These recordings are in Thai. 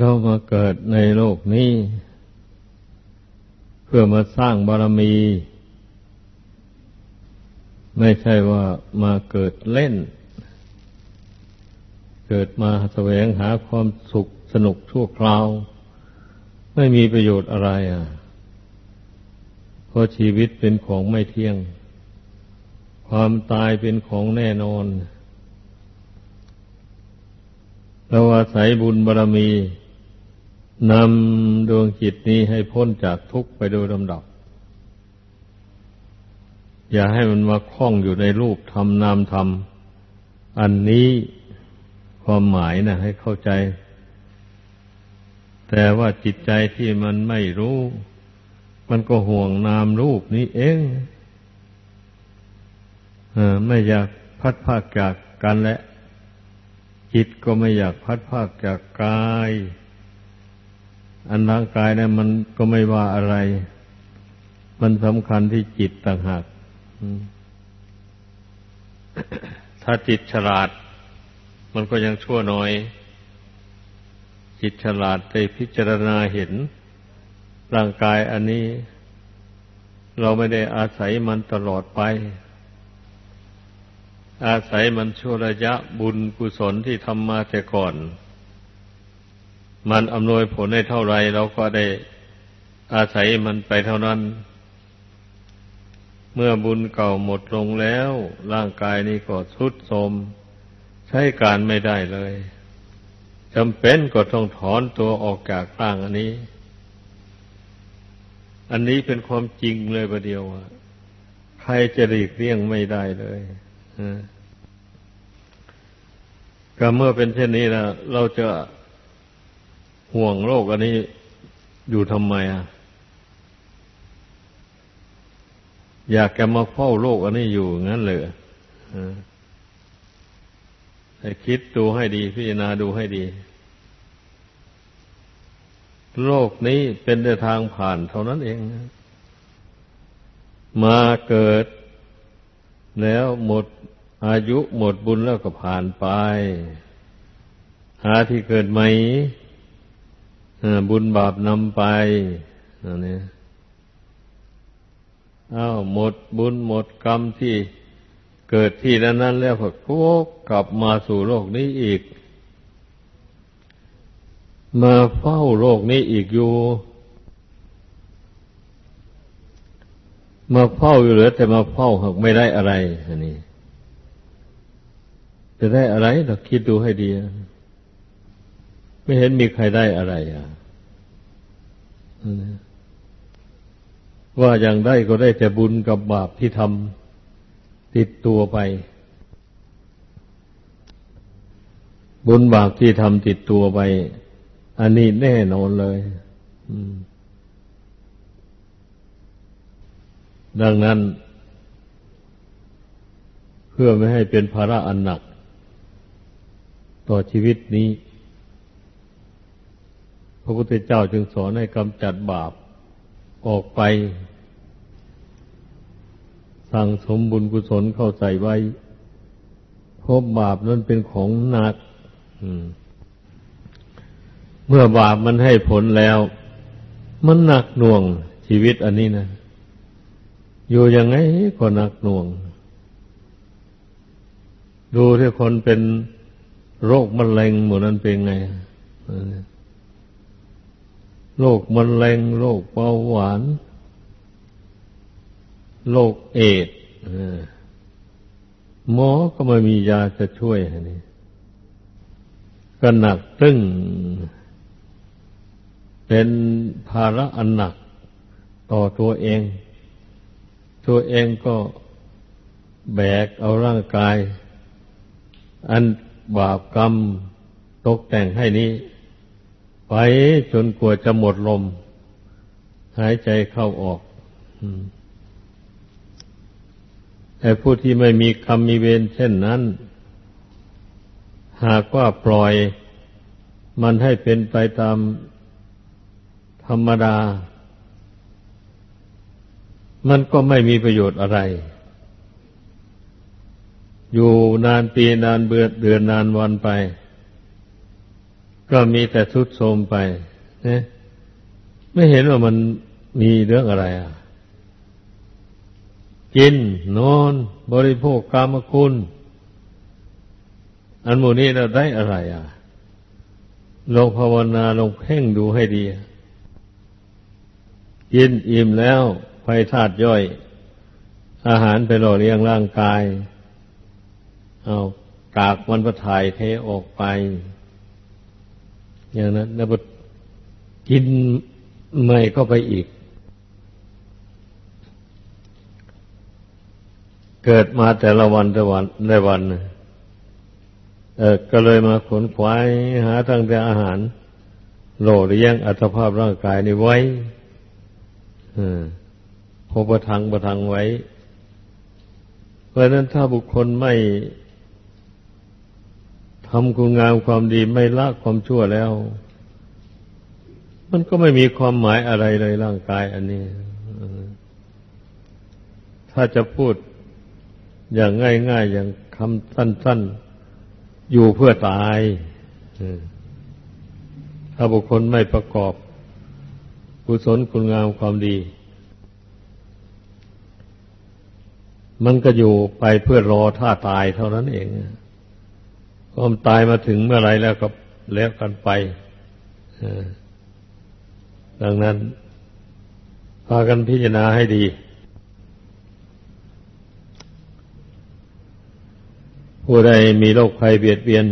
เรามาเกิดในโลกนี้ เพื่อมาสร้างบารมี ไม่ใช่ว่ามาเกิดเล่น เกิดมาแสวงหาความสุขสนุกชั่วคราว ไม่มีประโยชน์อะไรอะเพราะชีวิตเป็นของไม่เที่ยง ความตายเป็นของแน่นอนเราอาศัยบุญบารรมี นำดวงจิตนี้ให้พ้นจากทุกข์ไปโดยลำดับ อย่าให้มันมาคล้องอยู่ในรูปธรรมนามธรรม อันนี้ความหมายนะให้เข้าใจ แต่ว่าจิตใจที่มันไม่รู้ มันก็ห่วงนามรูปนี้เองอไม่อยากพัดภาคจากกันและ จิตก็ไม่อยากพัดภาคจากกาย อันร่างกายเนี่ยมันก็ไม่ว่าอะไร มันสำคัญที่จิตต่างหากถ้าจิตฉลาด มันก็ยังชั่วน้อย จิตฉลาดได้พิจารณาเห็น ร่างกายอันนี้ เราไม่ได้อาศัยมันตลอดไป อาศัยมันชั่วระยะบุญกุศลที่ทำมาแต่ก่อน มันอำนวยผลให้เท่าไรเราก็ได้อาศัยมันไปเท่านั้น เมื่อบุญเก่าหมดลงแล้ว ร่างกายนี้ก็ทุดโทรมใช้การไม่ได้เลยจำเป็นก็ต้องถอนตัวออกจากร่างอันนี้ อันนี้เป็นความจริงเลยประเดียวใครจะหลีกเลี่ยงไม่ได้เลยก็เมื่อเป็นเช่นนี้แล้วเราจะ ห่วงโลกอันนี้อยู่ทำไมอะ อยากจะมาเฝ้าโลกอันนี้อยู่งั้นเลยให้คิดดูให้ดี พิจารณาดูให้ดี โลกนี้เป็นแต่ทางผ่านเท่านั้นเอง มาเกิดแล้วหมดอายุหมดบุญแล้วก็ผ่านไป หาที่เกิดใหม่ บุญบาปนำไปอันนี้อ้าวหมดบุญหมดกรรมที่เกิดที่นั้นนั้นแล้วก็กลับมาสู่โลกนี้อีก มาเฝ้าโลกนี้อีกอยู่ มาเฝ้าอยู่เหลือแต่มาเฝ้าหากไม่ได้อะไรอันนี้ จะได้อะไรเราคิดดูให้ดี ไม่เห็นมีใครได้อะไรอะว่าอย่างได้ก็ได้แต่บุญกับบาปที่ทำติดตัวไป บุญบาปที่ทำติดตัวไป อันนี้แน่นอนเลยดังนั้น เพื่อไม่ให้เป็นภาระอันหนัก ต่อชีวิตนี้ พระพุทธเจ้าจึงสอนให้กำจัดบาปออกไป สั่งสมบุญกุศลเข้าใส่ไว้เพราะบาปนั้นเป็นของหนักเมื่อบาปมันให้ผลแล้ว มันหนักหน่วงชีวิตอันนี้นะอยู่ยังไงก็หนักหน่วง ดูที่คนเป็นโรคมะเร็งหมดนั้นเป็นไง โรคมะเร็งโรคเบาหวานโรคเอดหมอก็ไม่มียาจะช่วยนี่ก็หนักตึงเป็นภาระอันหนักต่อตัวเอง ตัวเองก็แบกเอาร่างกาย อันบาปกรรมตกแต่งให้นี้ ไปจนกว่าจะหมดลม หายใจเข้าออกแต่ผู้ที่ไม่มีกรรมมีเวรเช่นนั้น หากว่าปล่อยมันให้เป็นไปตามธรรมดา มันก็ไม่มีประโยชน์อะไร อยู่นานปีนานเบือเดือนนานวันไป ก็มีแต่ทุดโทรมไปนะไม่เห็นว่ามันมีเรื่องอะไรอะ กิน นอน บริโภคกรรมคุณ อันโมนี้เราได้อะไรอะลงภาวนาลงเพ่งดูให้ดี กินอิ่มแล้วไฟธาตุย่อย อาหารไปหล่อเลี้ยงร่างกาย เอากากมันก็ถ่ายเทออกไป อย่างนั้น แล้วกินใหม่ก็ไปอีก เกิดมาแต่ละวันแต่วันในวันเออก็เลยมาขนขวายหาทั้งแต่อาหารโหล่เลี้ยงอัตภาพร่างกายนี้ไว้พอประทังประทังไว้ เพราะนั้นถ้าบุคคลไม่ ทำคุณงามความดีไม่ละความชั่วแล้ว มันก็ไม่มีความหมายอะไรเลยร่างกายอันนี้ ถ้าจะพูดอย่างง่ายๆ อย่างคำสั้น ๆ อยู่เพื่อตายถ้าบุคคลไม่ประกอบ กุศลคุณงามความดี มันก็อยู่ไปเพื่อรอท่าตายเท่านั้นเอง ความตายมาถึงเมื่อไรแล้วก็แล้วกันไปดังนั้นพากันพิจารณาให้ดี ผู้ใดมีโรคภัยเบียดเบียน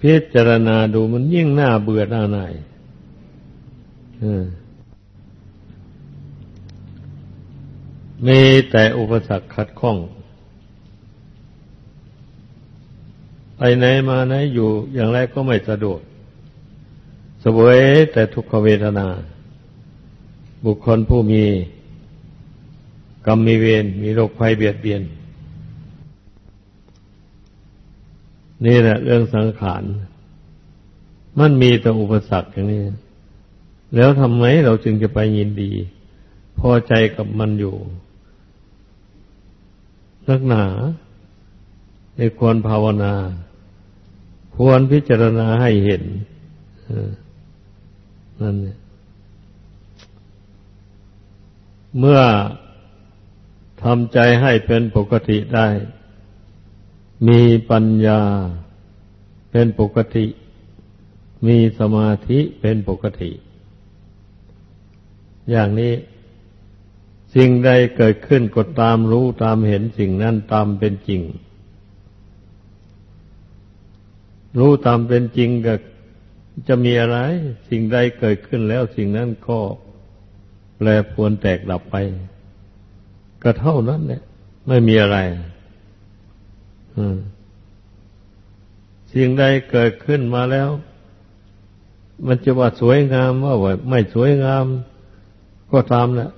พิจารณาดูมันยิ่งน่าเบื่อหน้าหน่ายมีแต่อุปสรรคขัดข้อง ไปไหนมาไหนอยู่อย่างไรก็ไม่สะดวกสวยแต่ทุกขเวทนา บุคคลผู้มีกรรมมีเวรมีโรคภัยเบียดเบียน นี่แหละเรื่องสังขาร มันมีแต่อุปสรรคอย่างนี้ แล้วทำไมเราจึงจะไปยินดี พอใจกับมันอยู่ นักหนา นควรภาวนา ควรพิจารณาให้เห็นนั่นเนี่ยเมื่อทำใจให้เป็นปกติได้ มีปัญญาเป็นปกติ มีสมาธิเป็นปกติ อย่างนี้สิ่งใดเกิดขึ้นก็ตามรู้ตามเห็นสิ่งนั้นตามเป็นจริง รู้ตามเป็นจริงก็จะมีอะไร สิ่งใดเกิดขึ้นแล้วสิ่งนั้นก็แปรปรวนแตกดับไป ก็เท่านั้นแหละไม่มีอะไรสิ่งใดเกิดขึ้นมาแล้ว มันจะว่าสวยงามว่าไม่สวยงาม ก็ตามแหละ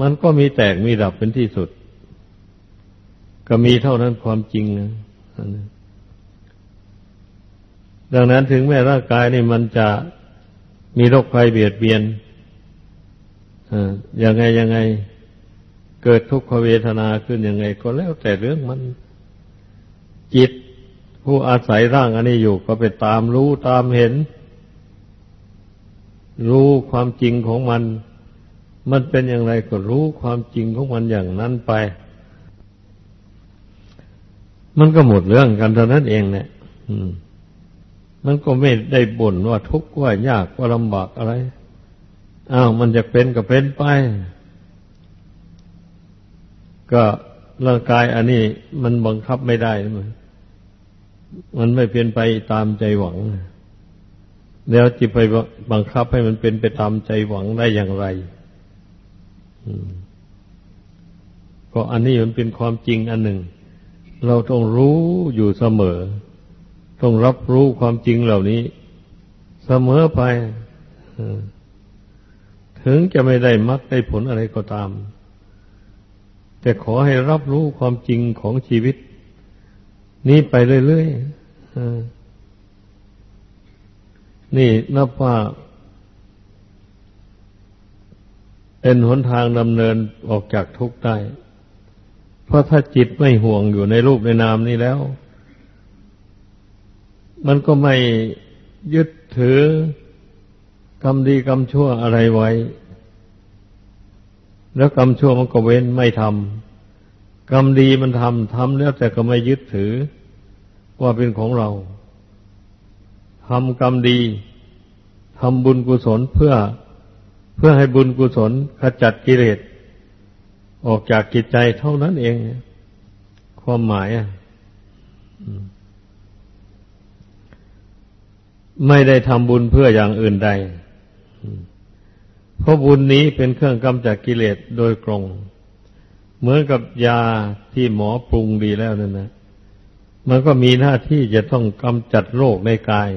มันก็มีแตกมีดับเป็นที่สุด ก็มีเท่านั้นความจริงนะ ดังนั้นถึงแม้ร่างกายนี่มันจะมีโรคภัยเบียดเบียนอยังไงยังไง เกิดทุกขเวทนาขึ้นยังไง ก็แล้วแต่เรื่องมันจิตผู้อาศัยร่างอันนี้อยู่ก็ไปตามรู้ตามเห็น รู้ความจริงของมัน มันเป็นอย่างไรก็รู้ความจริงของมันอย่างนั้นไป มันก็หมดเรื่องกันเท่านั้นเองเนี่ยอืม มันก็ไม่ได้บ่นว่าทุกข์ว่ายากว่าลำบากอะไร อ้าว มันจะเป็นก็เป็นไป ก็ร่างกายอันนี้มันบังคับไม่ได้ มันมันไม่เป็นไปตามใจหวัง แล้วจิตไปบังคับให้มันเป็นไปตามใจหวังได้อย่างไรก็อันนี้มันเป็นความจริงอันหนึ่ง เราต้องรู้อยู่เสมอ ต้องรับรู้ความจริงเหล่านี้ เสมอไปถึงจะไม่ได้มักได้ผลอะไรก็ตาม แต่ขอให้รับรู้ความจริงของชีวิต นี้ไปเรื่อยๆนี่นับว่าเป็นหนทางดำเนินออกจากทุกข์ได้ เพราะถ้าจิตไม่ห่วงอยู่ในรูปในนามนี้แล้ว มันก็ไม่ยึดถือกรรมดีกรรมชั่วอะไรไว้ แล้วกรรมชั่วมันก็เว้นไม่ทำกรรมดีมันทำทำแล้วแต่ก็ไม่ยึดถือว่าเป็นของเราทำกรรมดีทำบุญกุศลเพื่อเพื่อให้บุญกุศลขจัดกิเลสออกจากกิจใจเท่านั้นเอง ความหมายอะ ไม่ได้ทำบุญเพื่ออย่างอื่นใด เพราะบุญนี้เป็นเครื่องกำจัดกิเลสโดยตรง เหมือนกับยาที่หมอปรุงดีแล้วนั่นนะ มันก็มีหน้าที่จะต้องกำจัดโรคในกาย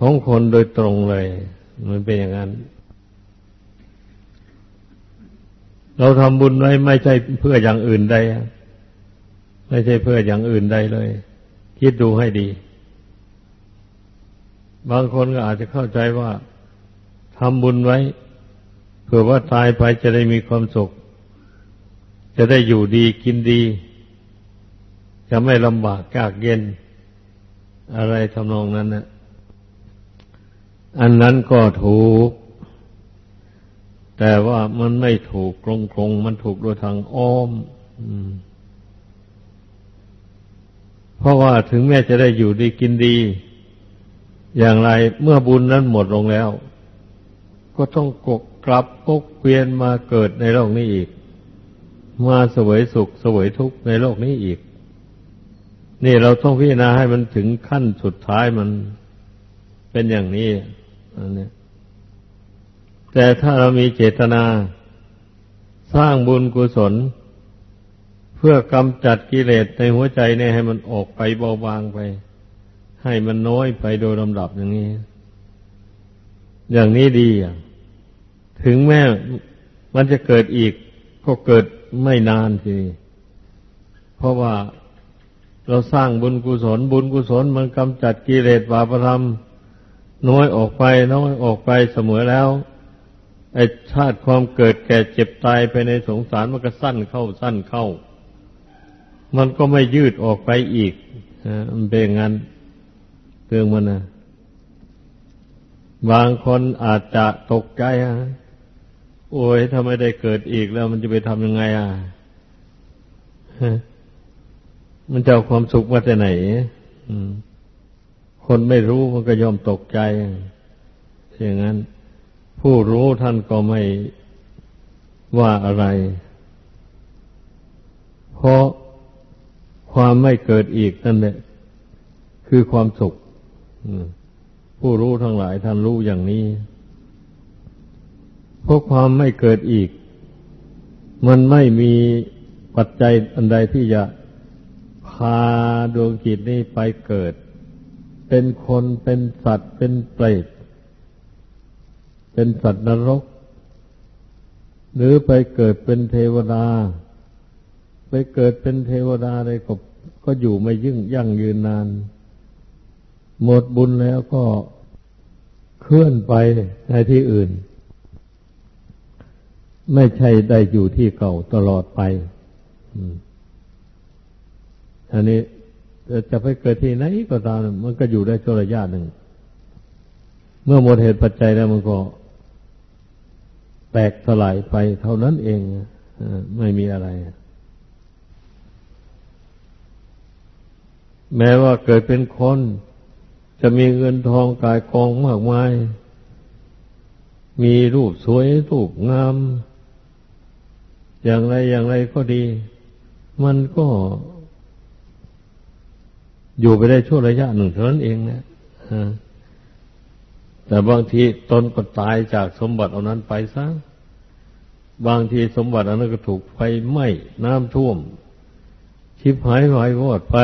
ของคนโดยตรงเลย มันเป็นอย่างนั้น เราทำบุญไว้ไม่ใช่เพื่ออย่างอื่นใด ไม่ใช่เพื่ออย่างอื่นใดเลย คิดดูให้ดี บางคนก็อาจจะเข้าใจว่าทำบุญไว้เผื่อว่าตายไปจะได้มีความสุข จะได้อยู่ดีกินดี จะไม่ลำบากยากเย็น อะไรทำนองนั้นนะอันนั้นก็ถูก แต่ว่ามันไม่ถูกตรงๆมันถูกโดยทางอ้อมเพราะว่าถึงแม้จะได้อยู่ดีกินดี อย่างไรเมื่อบุญนั้นหมดลงแล้ว ก็ต้องกกกลับกกเวียนมาเกิดในโลกนี้อีก มาสวยสุขสวยทุกข์ในโลกนี้อีก นี่เราต้องพิจารณาให้มันถึงขั้นสุดท้ายมันเป็นอย่างนี้อันนี้แต่ถ้าเรามีเจตนา สร้างบุญกุศล เพื่อกำจัดกิเลสในหัวใจเนี่ยให้มันออกไปเบาบางไป ให้มันน้อยไปโดยลำดับอย่างนี้ อย่างนี้ดีอะถึงแม้มันจะเกิดอีก ก็เกิดไม่นานทีเพราะว่าเราสร้างบุญกุศล บุญกุศลมันกำจัดกิเลสบาปธรรมน้อยออกไป น้อยออกไปเสมอแล้วไอชาติความเกิดแก่เจ็บตายไปในสงสารมันก็สั้นเข้าสั้นเข้า มันก็ไม่ยืดออกไปอีกมันเป็นงั้น เรื่องมันนะบางคนอาจจะตกใจฮะโอ้ยถ้าไม่ได้เกิดอีกแล้วมันจะไปทำยังไงอะมันจะเอาความสุขมาจากไหนคนไม่รู้มันก็ยอมตกใจอย่างนั้น ผู้รู้ท่านก็ไม่ว่าอะไร เพราะความไม่เกิดอีกนั่นแหละคือความสุข ผู้รู้ทั้งหลายท่านรู้อย่างนี้เพราะความไม่เกิดอีก มันไม่มีปัจจัยอันใดที่จะพาดวงจิตนี้ไปเกิด เป็นคนเป็นสัตว์ เป็นเปรตเป็นสัตว์นรก หรือไปเกิดเป็นเทวดา ไปเกิดเป็นเทวดาอะไรก็ก็อยู่ไม่ยิ่งยั่งยืนนาน หมดบุญแล้วก็เคลื่อนไปในที่อื่น ไม่ใช่ได้อยู่ที่เก่าตลอดไปอันนี้จะไปเกิดที่ไหนก็ตาม มันก็อยู่ได้ชั่วระยะหนึ่ง เมื่อหมดเหตุปัจจัยแล้วมันก็แตกสลายไปเท่านั้นเองไม่มีอะไร แม้ว่าเกิดเป็นคน จะมีเงินทองกายกองมากมาย มีรูปสวยรูปงาม อย่างไรอย่างไรก็ดี มันก็ อยู่ไปได้ช่วงระยะหนึ่งเท่านั้นเองนะแต่บางทีตนก็ตายจากสมบัติเอานั้นไปซะ บางทีสมบัติอันนั้นก็ถูกไฟไหม้น้ำท่วม ชิบหายหายวอดไป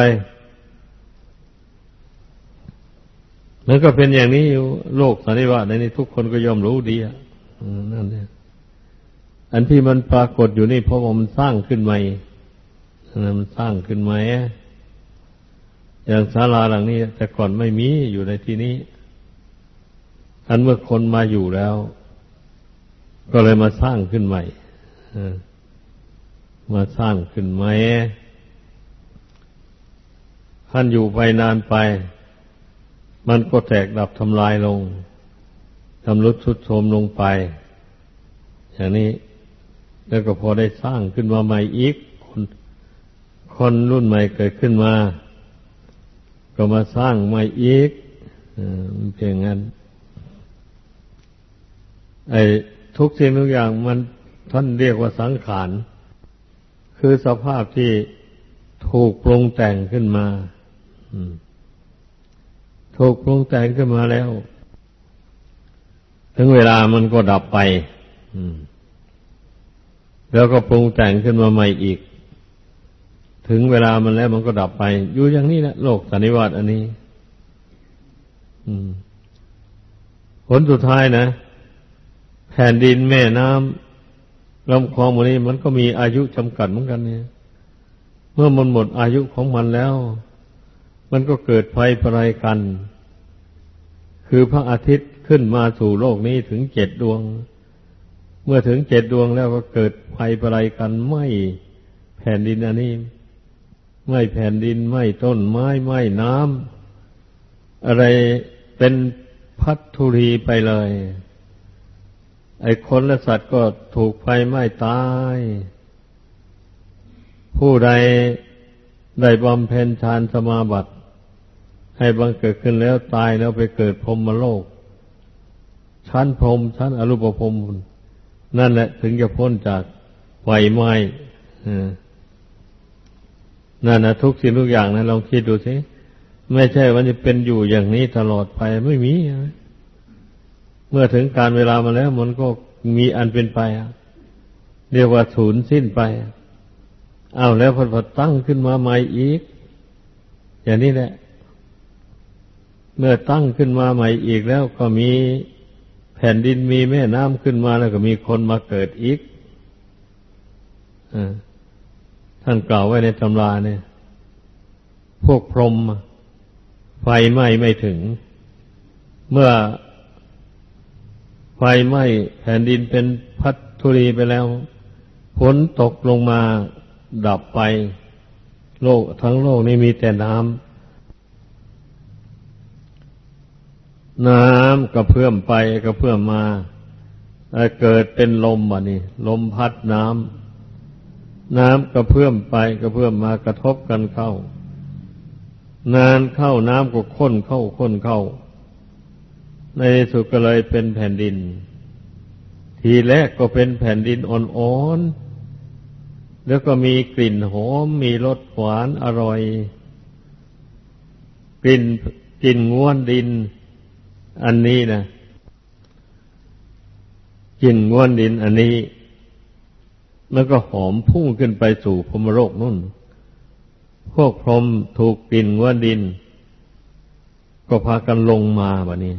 มันก็เป็นอย่างนี้อยู่โลกสันนิวาสในนี้ทุกคนก็ยอมรู้ดีอะนั่นเนี่ยอันที่มันปรากฏอยู่นี่เพราะว่ามันสร้างขึ้นใหม่มันสร้างขึ้นใหม่อย่างศาลาหลังนี้ แต่ก่อนไม่มีอยู่ในที่นี้ อันเมื่อคนมาอยู่แล้ว ก็เลยมาสร้างขึ้นใหม่มาสร้างขึ้นใหม่ท่านอยู่ไปนานไป มันก็แตกดับทำลายลงทำรุดทุดโทรมลงไป อย่างนี้แล้วก็พอได้สร้างขึ้นมาใหม่อีก คนคนรุ่นใหม่เกิดขึ้นมา ก็มาสร้างใหม่อีกมันเพียงนั้นไอ้ทุกสิ่งทุกอย่างมันท่านเรียกว่าสังขารคือสภาพที่ถูกปรุงแต่งขึ้นมา ถูกปรุงแต่งขึ้นมาแล้ว ถึงเวลามันก็ดับไปแล้วก็ปรุงแต่งขึ้นมาใหม่อีก ถึงเวลามันแล้วมันก็ดับไป อยู่อย่างนี้แหละโลกสันนิวาตอันนี้ผลสุดท้ายนะ แผ่นดินแม่น้ำลำคลองมันนี้ มันก็มีอายุจำกัดเหมือนกันเนี่ย เมื่อมันหมดอายุของมันแล้ว มันก็เกิดภัยปรายกัน คือพระอาทิตย์ขึ้นมาสู่โลกนี้ถึงเจ็ดดวง เมื่อถึงเจ็ดดวงแล้วก็เกิดภัยปรายกันไม่แผ่นดินอันนี้ ไม่แผ่นดินไม่ต้นไม้ไม่น้ำอะไรเป็นพัทธุรีไปเลย ไอ้คนและสัตว์ก็ถูกไฟไหม้ตาย ผู้ใดได้บำเพ็ญฌานสมาบัติ ให้บังเกิดขึ้นแล้วตายแล้วไปเกิดพรหมโลก ชั้นพรหมชั้นอรูปพรหมนั่นแหละถึงจะพ้นจากไฟไหม้นั่นนะทุกสิ่งทุกอย่างนะลองคิดดูสิไม่ใช่ว่าจะเป็นอยู่อย่างนี้ตลอดไปไม่มี เมื่อถึงการเวลามาแล้ว มันก็มีอันเป็นไปเรียกว่าสูญสิ้นไปอ้าวแล้วพอตั้งขึ้นมาใหม่อีก อย่างนี้แหละ เมื่อตั้งขึ้นมาใหม่อีกแล้วก็มีแผ่นดินมีแม่น้ำขึ้นมาแล้วก็มีคนมาเกิดอีกท่านกล่าวไว้ในตำราเนี่ย พวกพรหมไฟไหม้ไม่ถึง เมื่อไฟไหม้แผ่นดินเป็นพัทธุรีไปแล้วฝนตกลงมาดับไป โลกทั้งโลกนี้มีแต่น้ำ น้ำกระเพื่อมไปกระเพื่อมมาเกิดเป็นลมบ่นี่ ลมพัดน้ำน้ำกระเพื่อมไปกระเพื่อมมากระทบกันเข้า นานเข้าน้ำก็ข้นเข้าข้นเข้า ในสุดก็เลยเป็นแผ่นดิน ทีแรกก็เป็นแผ่นดินอ่อนๆแล้วก็มีกลิ่นหอมมีรสหวานอร่อย กลิ่นกลิ่นง้วนดิน อันนี้นะกลิ่นง้วนดินอันนี้ แล้วก็หอมพุ่งขึ้นไปสู่พมโลกนู่น พวกพรมถูกกลิ่นว่าดิน ก็พากันลงมาแบบนี้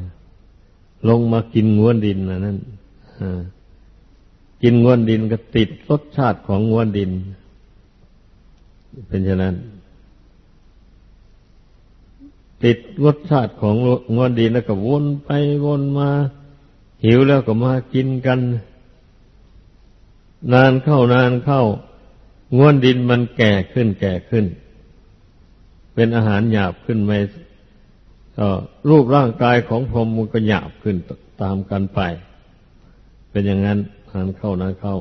ลงมากินง้วนดินนะนั่นกินง้วนดินก็ติดรสชาติของง้วนดิน เป็นฉะนั้น ติดรสชาติของง้วนดินแล้วก็วนไปวนมา หิวแล้วก็มากินกัน นานเข้านานเข้างวนดินมันแก่ขึ้นแก่ขึ้น เป็นอาหารหยาบขึ้นไหมก็รูปร่างกายของพรหมมันก็หยาบขึ้นตามกันไป เป็นอย่างนั้นทานเข้านะเข้า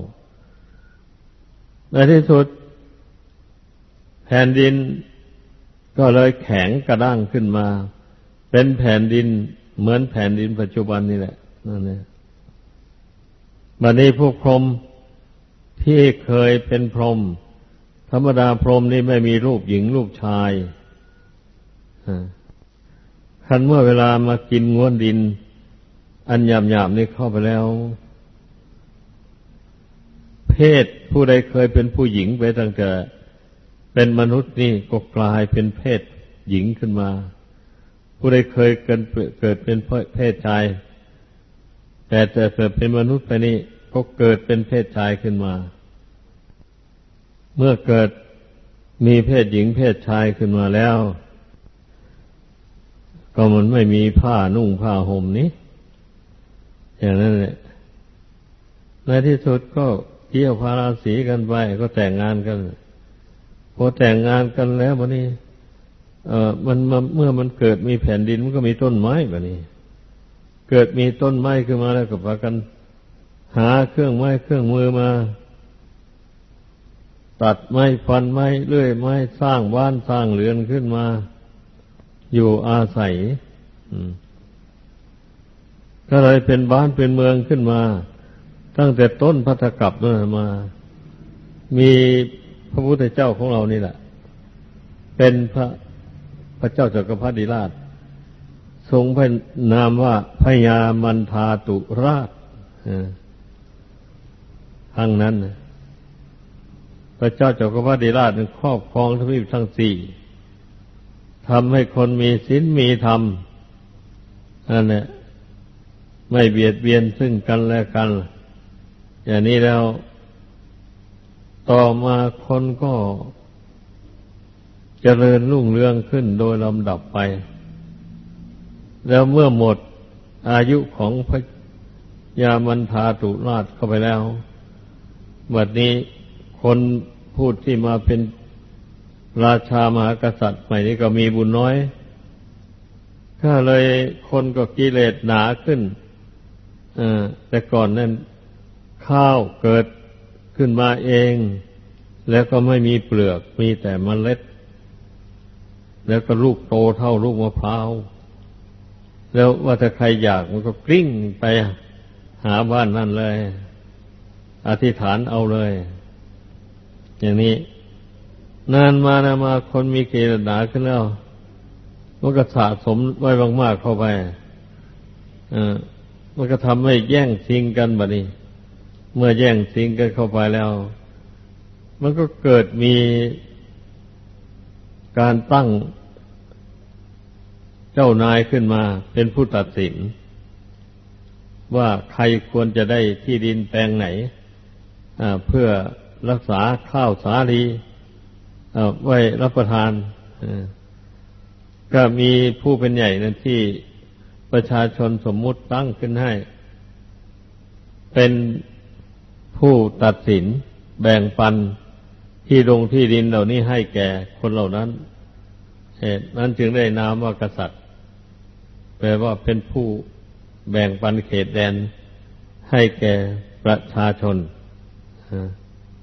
ในที่สุด แผ่นดิน ก็เลยแข็งกระด้างขึ้นมา เป็นแผ่นดินเหมือนแผ่นดินปัจจุบันนี่แหละนั่นเองบัดนี้พวกพรหมที่เคยเป็นพรหมธรรมดาพรหมนี่ไม่มีรูปหญิงรูปชายคันเมื่อเวลามากินง้วนดิน อันหยาบหยาบนี่เข้าไปแล้ว เพศผู้ใดเคยเป็นผู้หญิงไปตั้งแต่ เป็นมนุษย์นี่ก็กลายเป็นเพศหญิงขึ้นมา ผู้ใดเคยเกิดเกิดเป็นเพศชาย แต่จะเกิดเป็นมนุษย์ไปนี่ก็เกิดเป็นเพศชายขึ้นมา เมื่อเกิดมีเพศหญิงเพศชายขึ้นมาแล้ว ก็มันไม่มีผ้านุ่งผ้าห่มนี้ อย่างนั้นแหละในที่สุดก็เกี่ยวพาราสีกันไปก็แต่งงานกัน พอแต่งงานกันแล้ววันนี้เออมันเมื่อมันเกิดมีแผ่นดินมันก็มีต้นไม้แบบนี้ เกิดมีต้นไม้ขึ้นมาแล้วก็พากัน หาเครื่องไม้เครื่องมือมา ตัดไม้ฟันไม้เลื่อยไม้สร้างบ้านสร้างเรือนขึ้นมา อยู่อาศัยก็เลยเป็นบ้านเป็นเมืองขึ้นมา ตั้งแต่ต้นพัทธกับนั่นมา มี พระพุทธเจ้าของเรานี่แหละ เป็นพระพระเจ้าจักรพรรดิราช ทรงพระนามว่าพญามันทาตุราชทางนั้น พระเจ้าจักรพรรดิราชครอบครองทวีปทั้งสี่ทำให้คนมีศีลมีธรรมนั่นแหละไม่เบียดเบียนซึ่งกันและกัน อย่างนี้แล้ว ต่อมาคนก็เจริญรุ่งเรืองขึ้นโดยลำดับไป แล้วเมื่อหมดอายุของพระยามันทาตุราชเข้าไปแล้วบัดนี้คนพูดที่มาเป็นราชามหากษัตริย์ใหม่นี้ก็มีบุญน้อยก็เลยคนก็กิเลสหนาขึ้นแต่ก่อนนั้นข้าวเกิด ขึ้นมาเอง แล้วก็ไม่มีเปลือก มีแต่มเมล็ด แล้วก็ลูกโตเท่าลูกมะพร้าว แล้วว่าถ้าใครอยากมันก็กลิ้งไปหาบ้านนั่นเลย อธิษฐานเอาเลย อย่างนี้ นานมานะมาคนมีเกณฑ์หนาขึ้นแล้วมันก็สะสมไว้มากๆเข้าไป อ่ามันก็ทำให้แย่งชิงกันแบัดนี้ เมื่อแย่งชิงกันเข้าไปแล้ว มันก็เกิดมีการตั้งเจ้านายขึ้นมา เป็นผู้ตัดสิน ว่าใครควรจะได้ที่ดินแปลงไหนเพื่อรักษาข้าวสาลีไว้รับประทานก็มีผู้เป็นใหญ่นั่นที่ประชาชนสมมุติตั้งขึ้นให้ เป็น ผู้ตัดสินแบ่งปันที่ลงที่ดินเหล่านี้ให้แก่คนเหล่านั้น เหตุนั้นจึงได้นามว่ากษัตริย์ แปลว่าเป็นผู้แบ่งปันเขตแดนให้แก่ประชาชน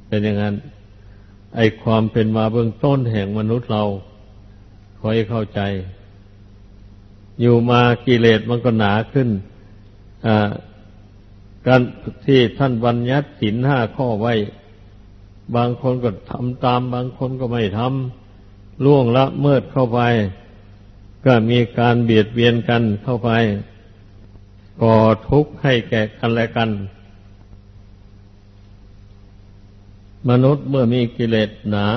เป็นอย่างนั้น ไอความเป็นมาเบื้องต้นแห่งมนุษย์เราขอให้เข้าใจ อยู่มากิเลสมันก็หนาขึ้น การที่ท่านบัญญัติศีลห้าข้อไว้ บางคนก็ทำตาม บางคนก็ไม่ทำล่วงละเมิดเข้าไป ก็มีการเบียดเบียนกันเข้าไปก่อทุกข์ให้แก่กันและกัน มนุษย์เมื่อมีกิเลสหนา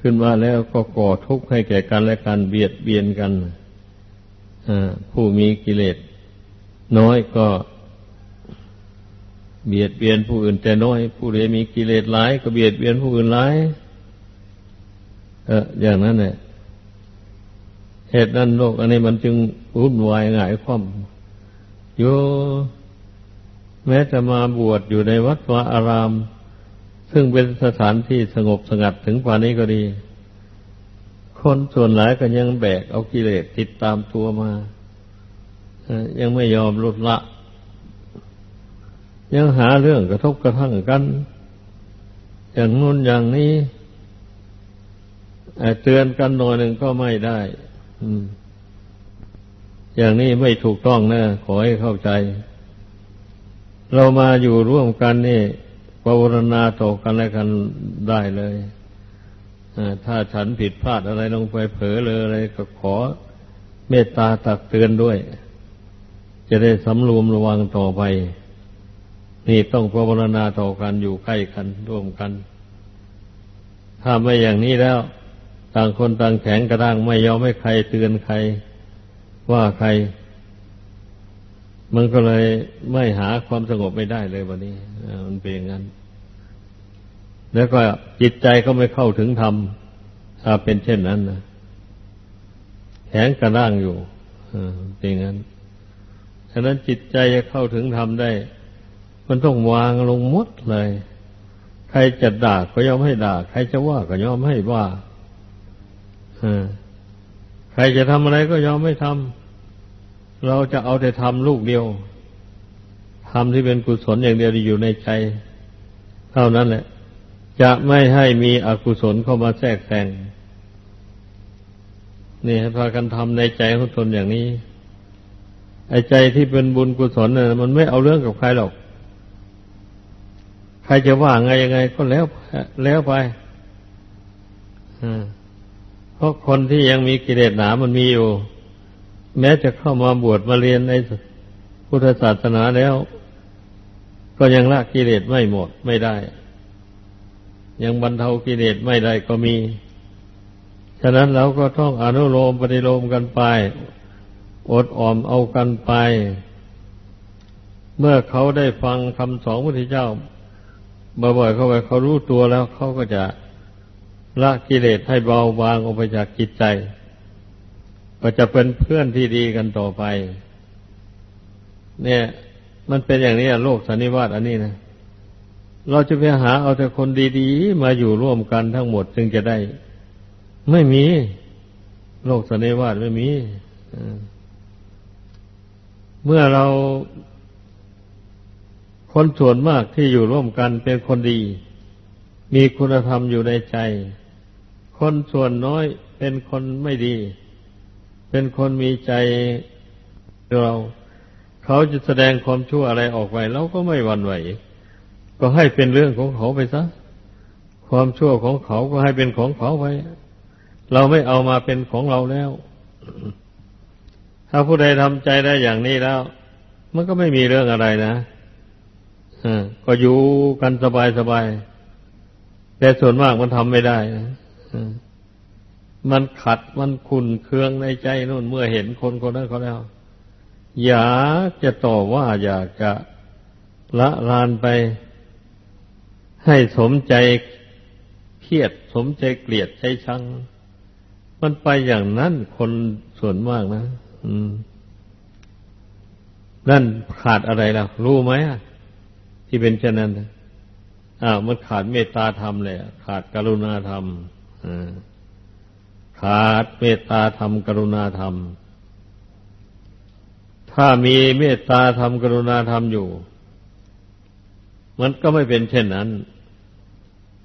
ขึ้นมาแล้วก็ก่อทุกข์ให้แก่กันและกัน เบียดเบียนกันผู้มีกิเลสน้อยก็ เบียดเบียนผู้อื่นแต่น้อย ผู้ใดมีกิเลสหลาย ก็เบียดเบียนผู้อื่นหลายเอออย่างนั้นเนี่ยเหตุนั้นโลกอันนี้มันจึงวุ่นวายหงายความโยแม้จะมาบวชอยู่ในวัดวาอาราม ซึ่งเป็นสถานที่สงบสงัดถึงป่านนี้ก็ดี คนส่วนหลายก็ยังแบกเอากิเลสติดตามตัวมายังไม่ยอมลดละ ยังหาเรื่องกระทบกระทั่งกัน อย่างนู้นอย่างนี้เตือนกันหน่อยหนึ่งก็ไม่ได้อย่างนี้ไม่ถูกต้องนะขอให้เข้าใจ เรามาอยู่ร่วมกันนี่ภาวนาต่อกันและกันได้เลยถ้าฉันผิดพลาดอะไรลงไปเผลอเลยอะไรก็ขอเมตตาตักเตือนด้วย จะได้สำรวมระวังต่อไป นี่ต้องภาวนาต่อกันอยู่ใกล้กันร่วมกัน ถ้าไม่อย่างนี้แล้ว ต่างคนต่างแข็งกระด้างไม่ยอมให้ใครเตือนใคร ว่าใคร มันก็เลยไม่หาความสงบไม่ได้เลยวันนี้มันเป็นอย่างนั้น แล้วก็จิตใจก็ไม่เข้าถึงธรรมถ้าเป็นเช่นนั้นนะแข็งกระด้างอยู่เป็นอย่างนั้นฉะนั้นจิตใจจะเข้าถึงธรรมได้ มันต้องวางลงมดเลย ใครจะด่าก็ยอมให้ด่า ใครจะว่าก็ยอมให้ว่าใครจะทำอะไรก็ยอมไม่ทำเราจะเอาแต่ทำลูกเดียวทำที่เป็นกุศลอย่างเดียวที่อยู่ในใจ เท่านั้นแหละ จะไม่ให้มีอกุศลเข้ามาแทรกแซงนี่ให้พากันทำในใจของตนอย่างนี้ไอ้ใจที่เป็นบุญกุศลเนี่ยมันไม่เอาเรื่องกับใครหรอก ใครจะว่าไงยังไงก็แล้วแล้วไปเพราะคนที่ยังมีกิเลสหนามันมีอยู่ แม้จะเข้ามาบวชมาเรียนในพุทธศาสนาแล้ว ก็ยังละกิเลสไม่หมดไม่ได้ ยังบรรเทากิเลสไม่ได้ก็มี ฉะนั้นเราก็ต้องอนุโลมปฏิโลมกันไป อดออมเอากันไป เมื่อเขาได้ฟังคำสอนพระพุทธเจ้า บ่อยๆเข้าไปเขารู้ตัวแล้วเขาก็จะละกิเลสให้เบาบางออกไปจากจิตใจ ก็จะเป็นเพื่อนที่ดีกันต่อไป เนี่ย มันเป็นอย่างนี้โลกสันนิวาตอันนี้นะเราจะไปหาเอาแต่คนดีๆ มาอยู่ร่วมกันทั้งหมดจึงจะได้ ไม่มี โลกสันนิวาตไม่มีเมื่อเรา คนส่วนมากที่อยู่ร่วมกันเป็นคนดี มีคุณธรรมอยู่ในใจ คนส่วนน้อยเป็นคนไม่ดี เป็นคนมีใจเรา เขาจะแสดงความชั่วอะไรออกไปเราก็ไม่หวั่นไหว ก็ให้เป็นเรื่องของเขาไปซะ ความชั่วของเขาก็ให้เป็นของเขาไปเราไม่เอามาเป็นของเราแล้ว ถ้าผู้ใดทำใจได้อย่างนี้แล้ว มันก็ไม่มีเรื่องอะไรนะ ก็อยู่กันสบายสบาย แต่ส่วนมากมันทำไม่ได้นะมันขัดมันขุนเคืองในใจนู่นเมื่อเห็นคนคนนั้นเขาแล้ว อยากจะต่อว่าอยากจะละลานไป ให้สมใจเครียดสมใจเกลียดใจชัง มันไปอย่างนั้นคนส่วนมากนะ อืม นั่นขาดอะไรล่ะ รู้ไหม ที่เป็นเช่นนั้นอ้าวมันขาดเมตตาธรรมเลยขาดกรุณาธรรมขาดเมตตาธรรม กรุณาธรรม ถ้ามีเมตตาธรรม กรุณาธรรมอยู่ มันก็ไม่เป็นเช่นนั้น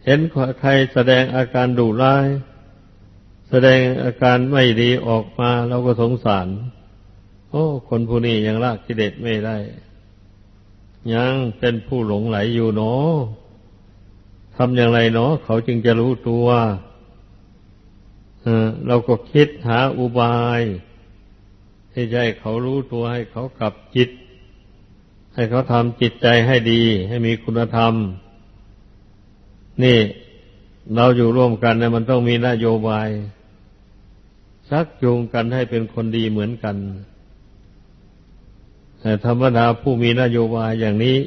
เห็นใครแสดงอาการดุร้าย แสดงอาการไม่ดีออกมาเราก็สงสาร โอ้ คนผู้นี้ยังละกิเลสไม่ได้ ยังเป็นผู้หลงไหลอยู่เนาะทำอย่างไรเนาะเขาจึงจะรู้ตัวเราก็คิดหาอุบายที่จะให้เขารู้ตัวให้เขากลับจิต ให้เขาทำจิตใจให้ดี ให้มีคุณธรรม นี่เราอยู่ร่วมกันเนี่ยมันต้องมีนโยบายชักจูงกันให้เป็นคนดีเหมือนกัน แต่ธรรมดาผู้มีนโยบายอย่างนี้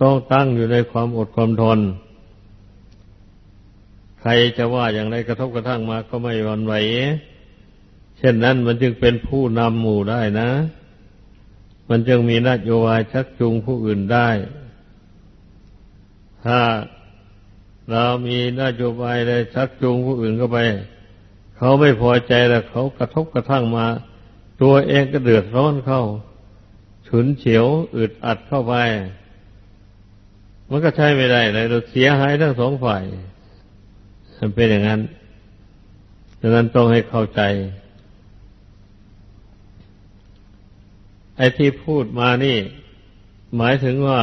ต้องตั้งอยู่ในความอดความทน ใครจะว่าอย่างไรกระทบกระทั่งมาก็ไม่หวั่นไหว เช่นนั้นมันจึงเป็นผู้นำหมู่ได้นะ มันจึงมีนโยบายชักจูงผู้อื่นได้ ถ้าเรามีนโยบายได้ชักจูงผู้อื่นเข้าไป เขาไม่พอใจแล้วเขากระทบกระทั่งมา ตัวเองก็เดือดร้อนเข้า ฉุนเฉียวอึดอัดเข้าไป มันก็ใช้ไม่ได้เลยเราเสียหายทั้งสองฝ่ายมันเป็นอย่างนั้นดังนั้นต้องให้เข้าใจ ไอ้ที่พูดมานี่ หมายถึงว่า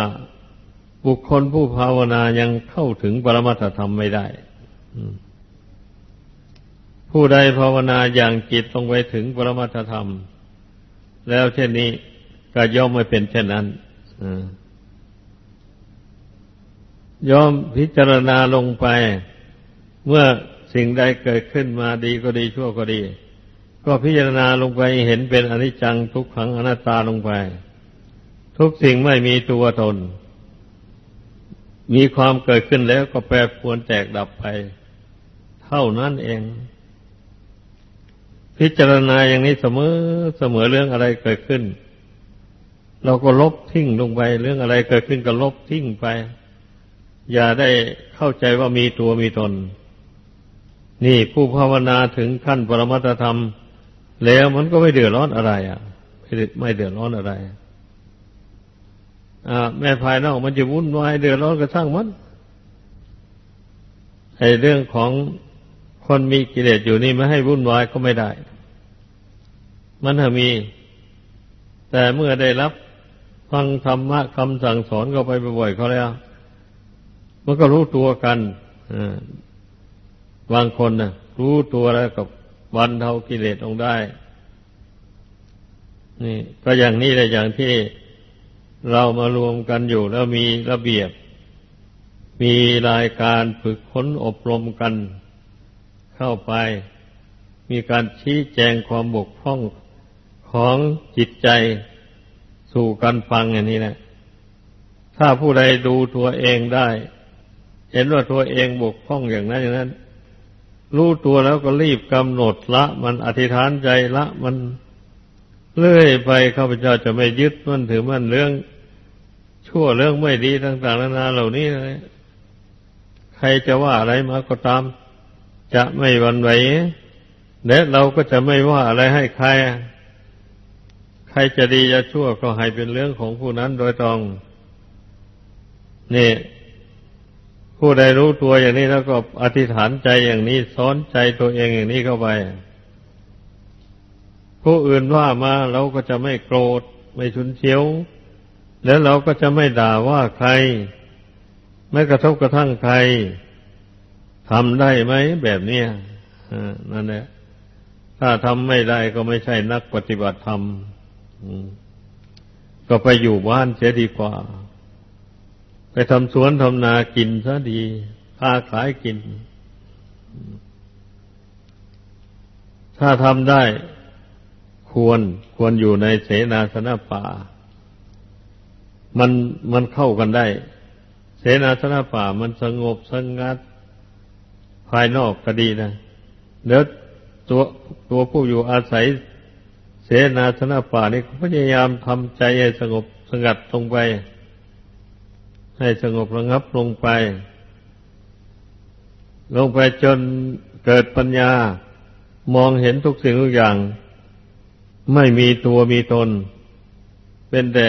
บุคคลผู้ภาวนายังเข้าถึงปรมัตถธรรมไม่ได้ผู้ใดภาวนาอย่างจิตต้องไปถึงปรมัตถธรรม แล้วเช่นนี้ ก็ย่อมไม่เป็นเช่นนั้นย่อมพิจารณาลงไป เมื่อสิ่งใดเกิดขึ้นมาดีก็ดีชั่วก็ดี ก็พิจารณาลงไปเห็นเป็นอนิจจังทุกขังอนัตตาลงไป ทุกสิ่งไม่มีตัวตน มีความเกิดขึ้นแล้วก็แปรปรวนแตกดับไป เท่านั้นเอง พิจารณาอย่างนี้เสมอเสมอเรื่องอะไรเกิดขึ้น เราก็ลบทิ้งลงไป เรื่องอะไรเกิดขึ้นก็ลบทิ้งไป อย่าได้เข้าใจว่ามีตัวมีตน นี่ผู้ภาวนาถึงขั้นปรมัตธรรม แล้วมันก็ไม่เดือดร้อนอะไร อะ ไม่เดือดร้อนอะไรอ่าแม่ภายนอกมันจะวุ่นวายเดือดร้อนก็ช่างมันไอเรื่องของคนมีกิเลสอยู่นี่ไม่ให้วุ่นวายก็ไม่ได้ มันถ้ามี แต่เมื่อได้รับ ฟังธรรมะคำสั่งสอนก็ไปบ่อยๆเขาแล้ว มันก็รู้ตัวกันบางคนนะรู้ตัวแล้วกับวันเทากิเลสลงได้ นี่ ก็อย่างนี้เลยอย่างที่เรามารวมกันอยู่แล้วมีระเบียบ มีรายการฝึกค้นอบรมกันเข้าไป มีการชี้แจงความบกพร่องของจิตใจ สู่กันฟังอย่างนี้แหละ ถ้าผู้ใดดูตัวเองได้ เห็นว่าตัวเองบกพร่องอย่างนั้นอย่างนั้น รู้ตัวแล้วก็รีบกำหนดละ มันอธิษฐานใจละ มันเลื่อยไปข้าพเจ้าจะไม่ยึดมันถือมันเรื่อง ชั่วเรื่องไม่ดีต่างๆนานาเหล่านี้เลยใครจะว่าอะไรมาก็ตาม จะไม่วันไหวและเราก็จะไม่ว่าอะไรให้ใคร ใครจะดีจะชั่วก็ให้เป็นเรื่องของผู้นั้นโดยตรงนี่ผู้ใดรู้ตัวอย่างนี้แล้วก็อธิษฐานใจอย่างนี้สอนใจตัวเองอย่างนี้เข้าไป ผู้อื่นว่ามาเราก็จะไม่โกรธ ไม่ชุนเชียว แล้วเราก็จะไม่ด่าว่าใคร ไม่กระทบกระทั่งใครทำได้ไหมแบบนี้นั่นแหละถ้าทำไม่ได้ก็ไม่ใช่นักปฏิบัติธรรม ก็ไปอยู่บ้านเสียดีกว่า ไปทำสวนทำนากินซะดีค้าขายกิน ถ้าทำได้ควรควรอยู่ในเสนาสนะป่า มันมันเข้ากันได้ เสนาสนะป่ามันสงบสงัด ภายนอกก็ดีนะเดี๋ยวตัวตัวผู้อยู่อาศัย เสนาสนะป่านี่พยายามทำใจให้สงบสงัดลงไป ให้สงบระงับลงไป ลงไปจนเกิดปัญญามองเห็นทุกสิ่งทุกอย่าง ไม่มีตัวมีตน เป็นแต่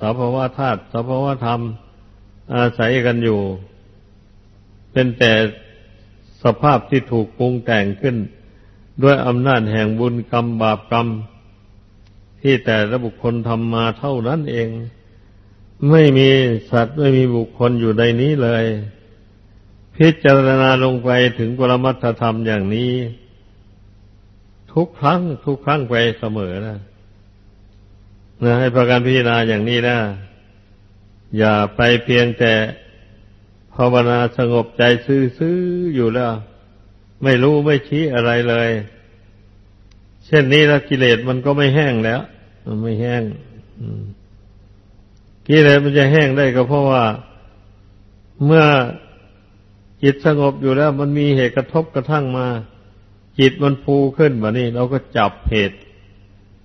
สภาวะธาตุสภาวะธรรม อาศัยกันอยู่ เป็นแต่สภาพที่ถูกปรุงแต่งขึ้น ด้วยอำนาจแห่งบุญกรรมบาปกรรม ที่แต่ละบุคคลทำมาเท่านั้นเอง ไม่มีสัตว์ไม่มีบุคคลอยู่ในนี้เลย พิจารณาลงไปถึงปรมัตถธรรมอย่างนี้ ทุกครั้ง ทุกครั้งไปเสมอนะนะให้ประการพิจารณาอย่างนี้นะ อย่าไปเพียงแต่ภาวนาสงบใจซื่อๆอยู่แล้ว ไม่รู้ไม่ชี้อะไรเลย เช่นนี้แล้วกิเลสมันก็ไม่แห้งแล้วมันไม่แห้งกิเลสมันจะแห้งได้ก็เพราะว่าเมื่อจิตสงบอยู่แล้ว มันมีเหตุกระทบกระทั่งมา จิตมันฟูขึ้นแบบนี้ เราก็จับเหตุ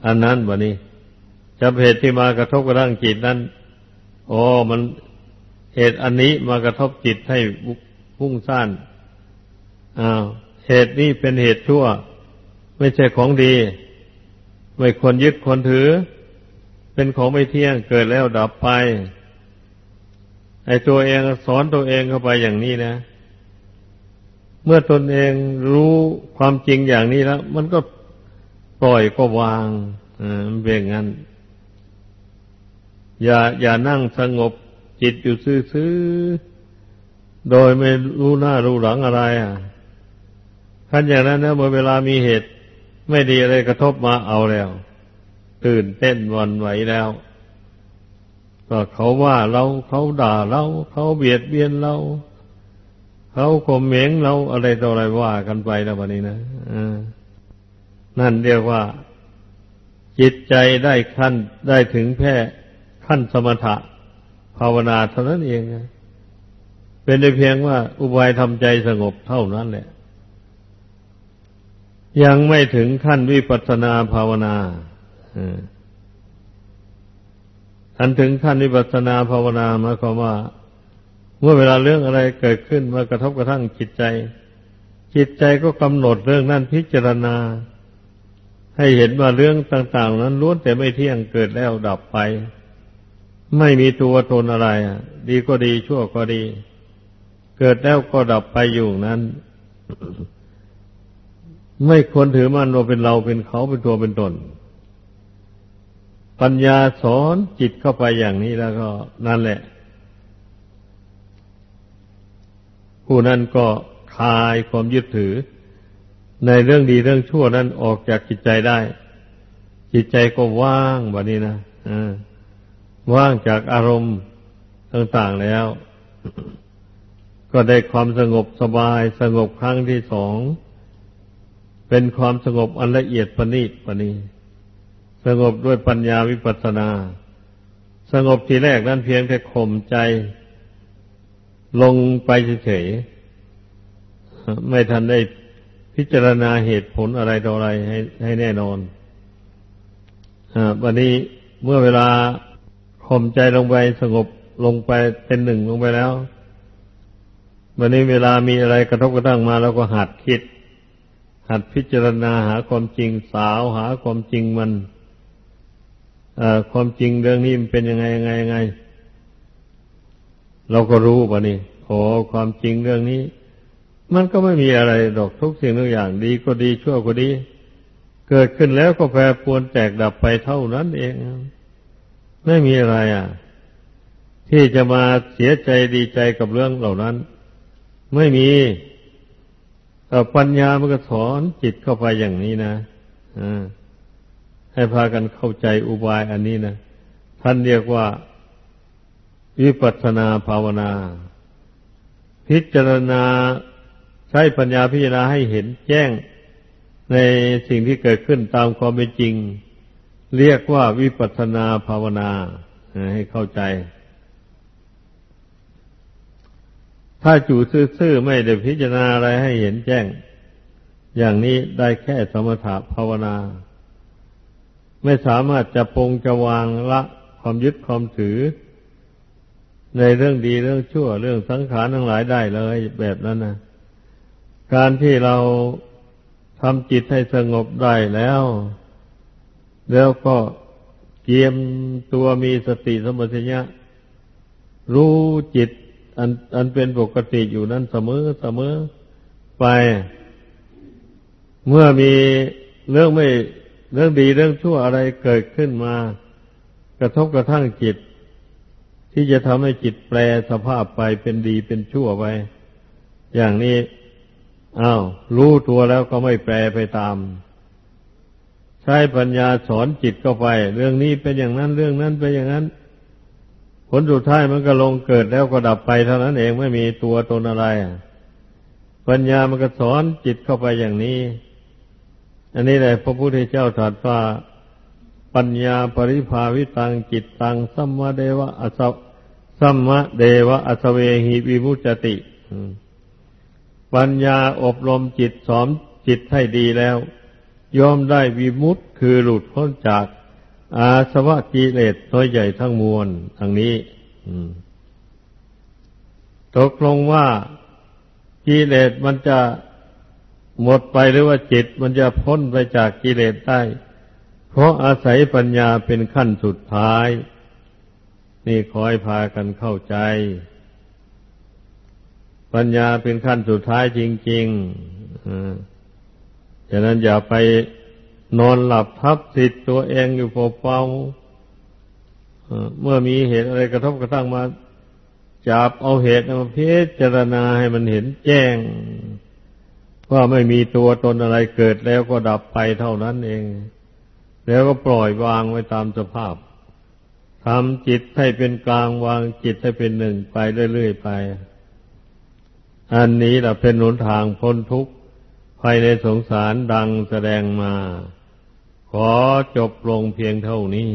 อันนั้นแบบนี้จับเหตุที่มากระทบกระทั่งจิตนั้นอ๋อมันเหตุอันนี้มากระทบจิตให้พุ่งซ่านอ้าวเหตุนี้เป็นเหตุชั่ว ไม่ใช่ของดี ไม่ควรยึดควรถือ เป็นของไม่เที่ยงเกิดแล้วดับไป ไอ้ตัวเองสอนตัวเองเข้าไปอย่างนี้นะ เมื่อตนเองรู้ความจริงอย่างนี้แล้ว มันก็ปล่อยก็วางอ่ามันเป็นงั้น อย่าอย่านั่งสงบจิตอยู่ซื่อๆ โดยไม่รู้หน้ารู้หลังอะไรอะท่านอย่างนั้นนะเมื่อเวลามีเหตุ ไม่ดีอะไรกระทบมาเอาแล้ว ตื่นเต้นวันไหวแล้วก็เขาว่าเราเขาด่าเรา เขาเบียดเบียนเรา เขาข่มเหงเราอะไรต่ออะไรว่ากันไปแล้ววันนี้นะนั่นเรียกว่า จิตใจได้ขั้นได้ถึงแค่ขั้นสมถะ ภาวนาเท่านั้นเองเป็นได้เพียงว่าอุบายทำใจสงบเท่านั้นแหละ ยังไม่ถึงขั้นวิปัสนาภาวนาอันถึงขั้นวิปัสสนาภาวนาหมายความว่า เมื่อเวลาเรื่องอะไรเกิดขึ้นมากระทบกระทั่งจิตใจ จิตใจก็กำหนดเรื่องนั้นพิจารณา ให้เห็นว่าเรื่องต่าง ๆ นั้นล้วนแต่ไม่เที่ยงเกิดแล้วดับไป ไม่มีตัวตนอะไรดีก็ดีชั่วก็ดี เกิดแล้วก็ดับไปอยู่นั้น ไม่ควรถือมันว่าเป็นเราเป็นเขาเป็นตัวเป็นตน ปัญญาสอนจิตเข้าไปอย่างนี้แล้วก็นั่นแหละ ผู้นั้นก็คลายความยึดถือ ในเรื่องดีเรื่องชั่วนั้นออกจากจิตใจได้ จิตใจก็ว่างแบบนี้นะว่างจากอารมณ์ต่างๆแล้ว ก็ได้ความสงบสบายสงบครั้งที่สอง เป็นความสงบอันละเอียดประณีตประณีสงบด้วยปัญญาวิปัสนา สงบทีแรกนั้นเพียงแค่ข่มใจ ลงไปเฉยๆไม่ทันได้พิจารณาเหตุผลอะไรต่ออะไรให้ให้แน่นอนอวันนี้เมื่อเวลาข่มใจลงไปสงบลงไปเป็นหนึ่งลงไปแล้ว วันนี้เวลามีอะไรกระทบกระทั่งมาแล้วก็หัดคิด หัดพิจารณาหาความจริงสาวหาความจริงมันความจริงเรื่องนี้มันเป็นยังไงยังไงยังไง เราก็รู้ป่ะนี่โอ้ความจริงเรื่องนี้ มันก็ไม่มีอะไรดอกทุกสิ่งทุกอย่างดีก็ดีชั่วก็ดี เกิดขึ้นแล้วก็แปรปวนแตกดับไปเท่านั้นเอง ไม่มีอะไรอะ ที่จะมาเสียใจดีใจกับเรื่องเหล่านั้น ไม่มี ปัญญามันก็สอนจิตเข้าไปอย่างนี้นะให้พากันเข้าใจอุบายอันนี้นะท่านเรียกว่า วิปัสนาภาวนา พิจารณาใช้ปัญญาพิจารณาให้เห็นแจ้งในสิ่งที่เกิดขึ้นตามความเป็นจริง เรียกว่าวิปัสนาภาวนาให้เข้าใจ ถ้าจู่ซื่อๆไม่ได้พิจารณาอะไรให้เห็นแจ้ง อย่างนี้ได้แค่สมถะภาวนา ไม่สามารถจะปงจะวางละความยึดความถือ ในเรื่องดีเรื่องชั่วเรื่องสังขารทั้งหลายได้เลยแบบนั้นนะการที่เราทำจิตให้สงบได้แล้ว แล้วก็เกียมตัวมีสติสมัชัญญะรู้จิต อันอันเป็นปกติอยู่นั้นเสมอเสมอไป เมื่อมีเรื่องไม่เรื่องดีเรื่องชั่วอะไรเกิดขึ้นมา กระทบกระทั่งจิต ที่จะทำให้จิตแปลสภาพไปเป็นดีเป็นชั่วไป อย่างนี้อ้าวรู้ตัวแล้วก็ไม่แปรไปตาม ใช้ปัญญาสอนจิตเข้าไป เรื่องนี้เป็นอย่างนั้นเรื่องนั้นเป็นอย่างนั้น ลสุดท้ายมันก็ลงเกิดแล้วก็ดับไปเท่านั้นเองไม่มีตัวตนอะไรปัญญามันก็สอนจิตเข้าไปอย่างนี้ อันนี้แหละพระพุทธเจ้าตรัสว่าปัญญาปริภาวิตังจิตตังสัมมาเดวะอสสัมมาเดวะอสเวหิวิมุจติ ปัญญาอบรมจิตสอนจิตให้ดีแล้วย่อมได้วิมุตต์คือหลุดพ้นจาก อาสวะกิเลสตัวใหญ่ทั้งมวลทางนี้ตกลงว่ากิเลสมันจะหมดไปหรือว่าจิตมันจะพ้นไปจากกิเลสได้ เพราะอาศัยปัญญาเป็นขั้นสุดท้าย นี่คอยพากันเข้าใจ ปัญญาเป็นขั้นสุดท้ายจริงๆฉะนั้นอย่าไป นอนหลับทับสิทธิ์ตัวเองอยู่เปล่าๆเมื่อมีเหตุอะไรกระทบกระทั่งมาจับเอาเหตุมาพิจารณาให้มันเห็นแจ้งว่าไม่มีตัวตนอะไรเกิดแล้วก็ดับไปเท่านั้นเอง แล้วก็ปล่อยวางไว้ตามสภาพทำจิตให้เป็นกลางวางจิตให้เป็นหนึ่งไปเรื่อยๆไป อันนี้แหละเป็นหนทางพ้นทุกข์ภายในสงสารดังแสดงมา ขอจบลงเพียงเท่านี้